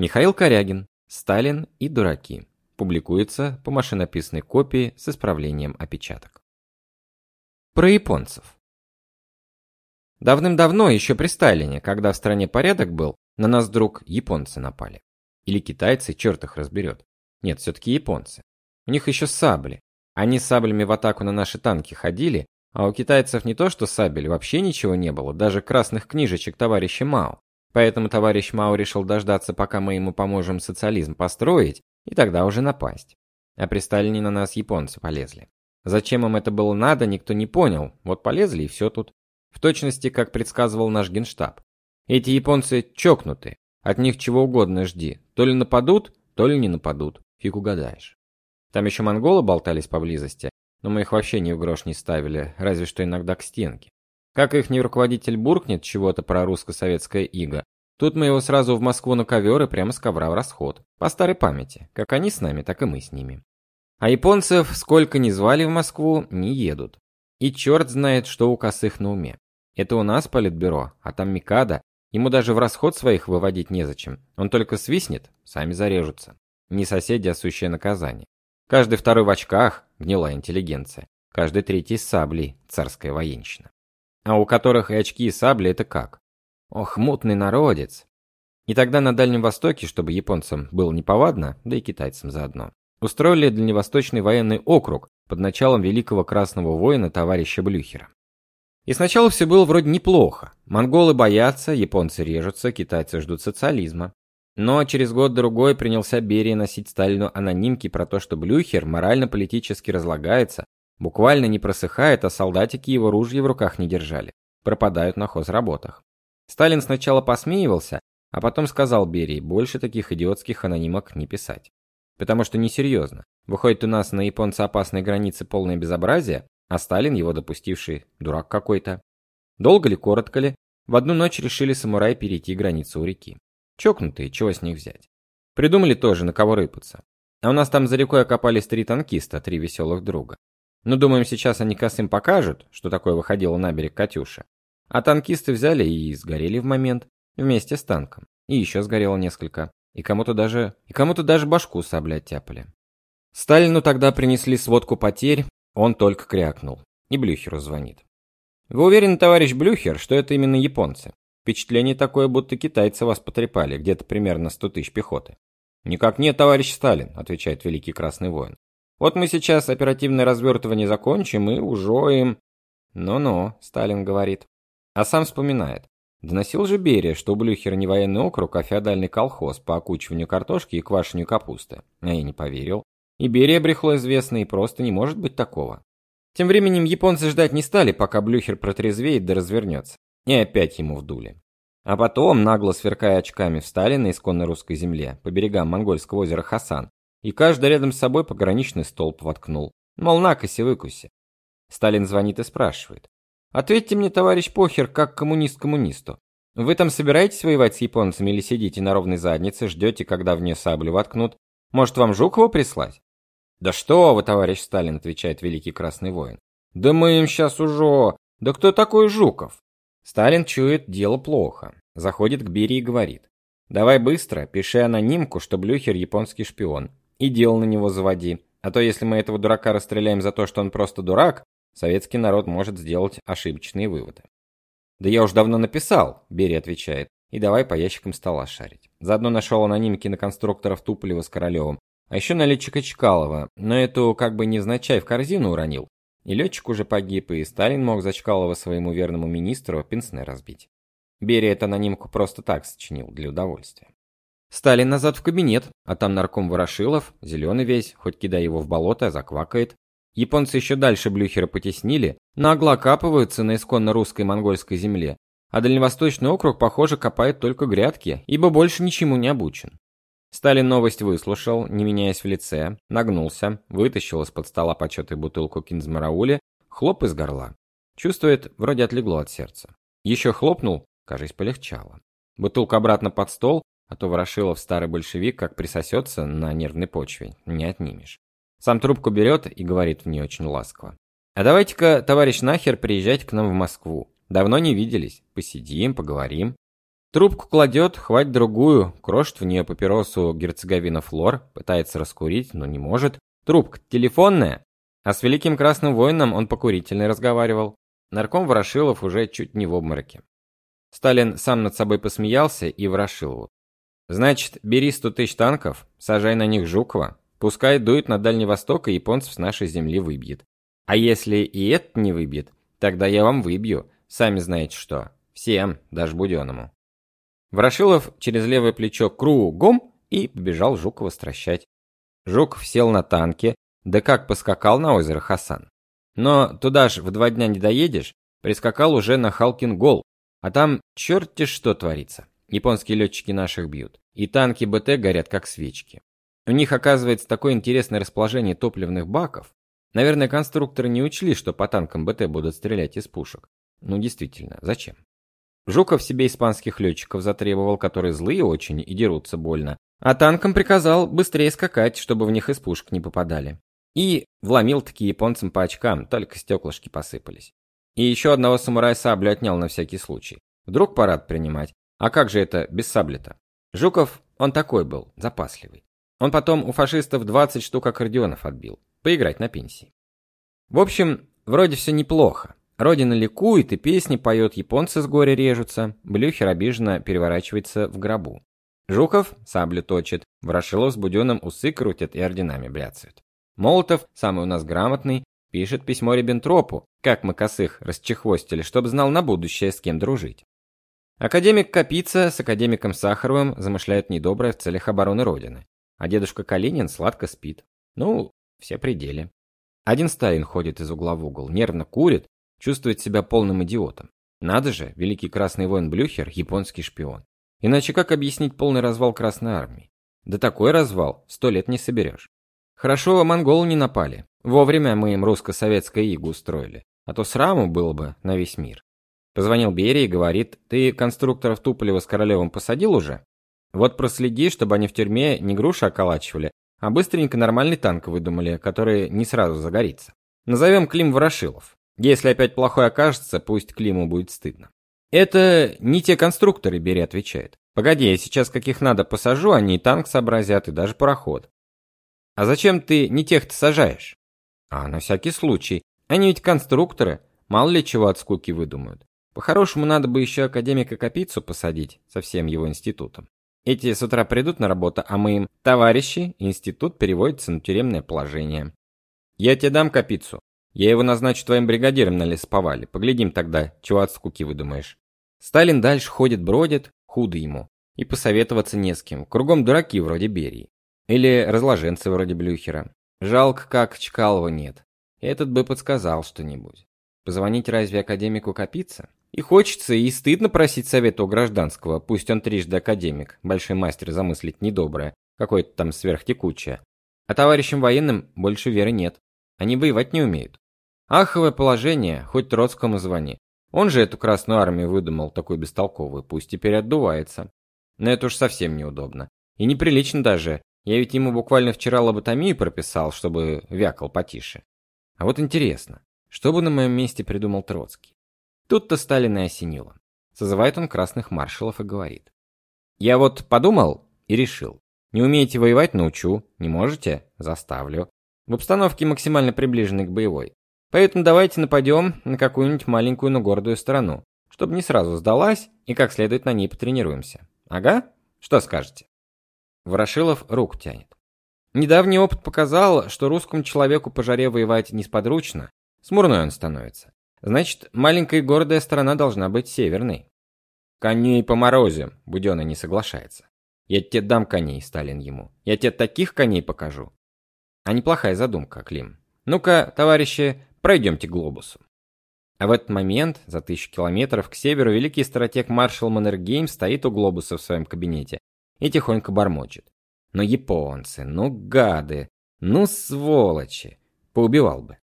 Михаил Корягин. Сталин и дураки. Публикуется по машинописной копии с исправлением опечаток. Про японцев. Давным-давно, еще при Сталине, когда в стране порядок был, на нас вдруг японцы напали. Или китайцы, черт их разберет. Нет, все-таки японцы. У них еще сабли. Они саблями в атаку на наши танки ходили, а у китайцев не то что сабель, вообще ничего не было, даже красных книжечек товарища Мао. Поэтому товарищ Мао решил дождаться, пока мы ему поможем социализм построить, и тогда уже напасть. А при Сталине на нас японцы полезли. Зачем им это было надо, никто не понял. Вот полезли и все тут. В точности, как предсказывал наш генштаб. Эти японцы чокнутые. От них чего угодно жди. То ли нападут, то ли не нападут. Фиг угадаешь. Там еще монголы болтались поблизости, но мы их вообще ни в грош не ставили, разве что иногда к стенке. Как их руководитель буркнет чего-то про русско-советское иго, тут мы его сразу в Москву на ковер и прямо с ковра в расход. По старой памяти. Как они с нами, так и мы с ними. А японцев, сколько ни звали в Москву, не едут. И черт знает, что у косых на уме. Это у нас политбюро, а там Микада. Ему даже в расход своих выводить незачем. Он только свистнет, сами зарежутся. Не соседи, а сущее наказание. Каждый второй в очках, гнилая интеллигенция. Каждый третий с саблей, царская военщина. А у которых и очки, и сабли это как? Ох, мутный народец. И тогда на Дальнем Востоке, чтобы японцам было неповадно, да и китайцам заодно, устроили Дальневосточный военный округ под началом великого красного воина товарища Блюхера. И сначала все было вроде неплохо. Монголы боятся, японцы режутся, китайцы ждут социализма. Но через год-другой принялся Берия носить Сталину анонимки про то, что Блюхер морально-политически разлагается, Буквально не просыхает, а солдатики его ружья в руках не держали. Пропадают на хозработах. Сталин сначала посмеивался, а потом сказал Берии больше таких идиотских анонимок не писать. Потому что несерьезно. Выходит, у нас на японца опасной границе полное безобразие, а Сталин, его допустивший, дурак какой-то. Долго ли, коротко ли, в одну ночь решили самураи перейти границу у реки. Чокнутые, чего с них взять? Придумали тоже, на кого рыпаться. А у нас там за рекой окопались три танкиста, три веселых друга. Но думаем, сейчас они косым покажут, что такое выходило на берег Катюша. А танкисты взяли и сгорели в момент, вместе с танком. И еще сгорело несколько. И кому-то даже, и кому-то даже башку сабли оттяпали. Сталину тогда принесли сводку потерь, он только крякнул. И Блюхеру звонит. Вы уверены, товарищ Блюхер, что это именно японцы? Впечатление такое, будто китайцы вас потрепали, где-то примерно 100 тысяч пехоты. Никак нет, товарищ Сталин, отвечает великий красный воин. Вот мы сейчас оперативное развертывание закончим и ужоем. Ну-ну, Сталин говорит. А сам вспоминает. Доносил же Берия, что Блюхер не военный округ, а феодальный колхоз по окучиванию картошки и квашению капусты. А я не поверил. И Берия брехло известно, и просто не может быть такого. Тем временем японцы ждать не стали, пока Блюхер протрезвеет да развернется. И опять ему вдули. А потом, нагло сверкая очками, встали на исконно русской земле, по берегам монгольского озера Хасан, и каждый рядом с собой пограничный столб воткнул. Мол, накоси, выкуси. Сталин звонит и спрашивает. Ответьте мне, товарищ Похер, как коммунист коммунисту. Вы там собираетесь воевать с японцами или сидите на ровной заднице, ждете, когда в нее саблю воткнут? Может, вам Жукова прислать? Да что вы, товарищ Сталин, отвечает великий красный воин. Да мы им сейчас уже... Да кто такой Жуков? Сталин чует, дело плохо. Заходит к Берии и говорит. Давай быстро, пиши анонимку, что Блюхер японский шпион и дел на него заводи. А то если мы этого дурака расстреляем за то, что он просто дурак, советский народ может сделать ошибочные выводы. Да я уж давно написал, Берия отвечает. И давай по ящикам стола шарить. Заодно нашел анонимки на конструкторов Туполева с Королевым, а еще на летчика Чкалова, но эту как бы невзначай в корзину уронил. И летчик уже погиб, и Сталин мог за Чкалова своему верному министру пенсне разбить. Берия эту анонимку просто так сочинил для удовольствия. Сталин назад в кабинет, а там нарком Ворошилов, зеленый весь, хоть кидай его в болото, заквакает. Японцы еще дальше Блюхера потеснили, нагло окапываются на исконно русской монгольской земле, а Дальневосточный округ, похоже, копает только грядки, ибо больше ничему не обучен. Сталин новость выслушал, не меняясь в лице, нагнулся, вытащил из-под стола почетой бутылку кинзмараули, хлоп из горла. Чувствует, вроде отлегло от сердца. Еще хлопнул, кажется, полегчало. Бутылку обратно под стол, а то Ворошилов старый большевик как присосется на нервной почве, не отнимешь. Сам трубку берет и говорит в нее очень ласково. А давайте-ка, товарищ Нахер, приезжайте к нам в Москву. Давно не виделись. Посидим, поговорим. Трубку кладет, хватит другую, крошит в нее папиросу герцоговина Флор, пытается раскурить, но не может. Трубка телефонная. А с великим красным воином он покурительный разговаривал. Нарком Ворошилов уже чуть не в обмороке. Сталин сам над собой посмеялся и Ворошилову. Значит, бери сто тысяч танков, сажай на них Жукова, пускай дует на Дальний Восток и японцев с нашей земли выбьет. А если и это не выбьет, тогда я вам выбью, сами знаете что. Всем, даже Буденному. Ворошилов через левое плечо кругом и побежал Жукова стращать. Жуков сел на танке, да как поскакал на озеро Хасан. Но туда ж в два дня не доедешь, прискакал уже на Халкин гол, а там черти что творится. Японские летчики наших бьют. И танки БТ горят как свечки. У них оказывается такое интересное расположение топливных баков. Наверное, конструкторы не учли, что по танкам БТ будут стрелять из пушек. Ну действительно, зачем? Жуков себе испанских летчиков затребовал, которые злые очень и дерутся больно. А танкам приказал быстрее скакать, чтобы в них из пушек не попадали. И вломил таки японцам по очкам, только стеклышки посыпались. И еще одного самурая саблю отнял на всякий случай. Вдруг парад принимать. А как же это без сабли-то? Жуков, он такой был, запасливый. Он потом у фашистов 20 штук аккордеонов отбил. Поиграть на пенсии. В общем, вроде все неплохо. Родина ликует и песни поет, японцы с горя режутся, Блюхер обиженно переворачивается в гробу. Жуков саблю точит, Ворошилов с Буденным усы крутят и орденами бряцают. Молотов, самый у нас грамотный, пишет письмо Риббентропу, как мы косых расчехвостили, чтобы знал на будущее, с кем дружить. Академик Капица с академиком Сахаровым замышляют недоброе в целях обороны Родины, а дедушка Калинин сладко спит. Ну, все пределы. Один Сталин ходит из угла в угол, нервно курит, чувствует себя полным идиотом. Надо же, великий красный воин Блюхер – японский шпион. Иначе как объяснить полный развал Красной Армии? Да такой развал сто лет не соберешь. Хорошо, монголы не напали. Вовремя мы им русско-советское игу устроили. А то сраму было бы на весь мир. Позвонил Берия и говорит, ты конструкторов Туполева с Королевым посадил уже? Вот проследи, чтобы они в тюрьме не груши околачивали, а быстренько нормальный танк выдумали, который не сразу загорится. Назовем Клим Ворошилов. Если опять плохой окажется, пусть Климу будет стыдно. Это не те конструкторы, Берия отвечает. Погоди, я сейчас каких надо посажу, они и танк сообразят, и даже пароход. А зачем ты не тех-то сажаешь? А на всякий случай. Они ведь конструкторы, мало ли чего от скуки выдумают. По-хорошему надо бы еще академика Капицу посадить со всем его институтом. Эти с утра придут на работу, а мы им «Товарищи, институт переводится на тюремное положение». «Я тебе дам Капицу. Я его назначу твоим бригадиром на лесоповале. Поглядим тогда, чего от скуки выдумаешь». Сталин дальше ходит, бродит, худо ему. И посоветоваться не с кем. Кругом дураки вроде Берии. Или разложенцы вроде Блюхера. Жалко, как Чкалова нет. Этот бы подсказал что-нибудь. Позвонить разве академику Капица? И хочется, и стыдно просить совета у гражданского, пусть он трижды академик, большой мастер замыслить недоброе, какое-то там сверхтекучее. А товарищам военным больше веры нет. Они воевать не умеют. Аховое положение, хоть Троцкому звони. Он же эту Красную Армию выдумал, такой бестолковый, пусть теперь отдувается. Но это уж совсем неудобно. И неприлично даже, я ведь ему буквально вчера лоботомию прописал, чтобы вякал потише. А вот интересно, что бы на моем месте придумал Троцкий? Тут-то Сталин и осенило. Созывает он красных маршалов и говорит. Я вот подумал и решил. Не умеете воевать – научу. Не можете – заставлю. В обстановке максимально приближенной к боевой. Поэтому давайте нападем на какую-нибудь маленькую, но гордую страну, чтобы не сразу сдалась и как следует на ней потренируемся. Ага? Что скажете? Ворошилов руку тянет. Недавний опыт показал, что русскому человеку по жаре воевать несподручно. Смурной он становится. Значит, маленькая гордая страна должна быть северной. Коней по морозе, Будённый не соглашается. Я тебе дам коней, Сталин ему. Я тебе таких коней покажу. А неплохая задумка, Клим. Ну-ка, товарищи, пройдемте глобусу. А в этот момент, за тысячу километров к северу, великий стратег маршал Маннергейм стоит у глобуса в своем кабинете и тихонько бормочет. Ну японцы, ну гады, ну сволочи. Поубивал бы.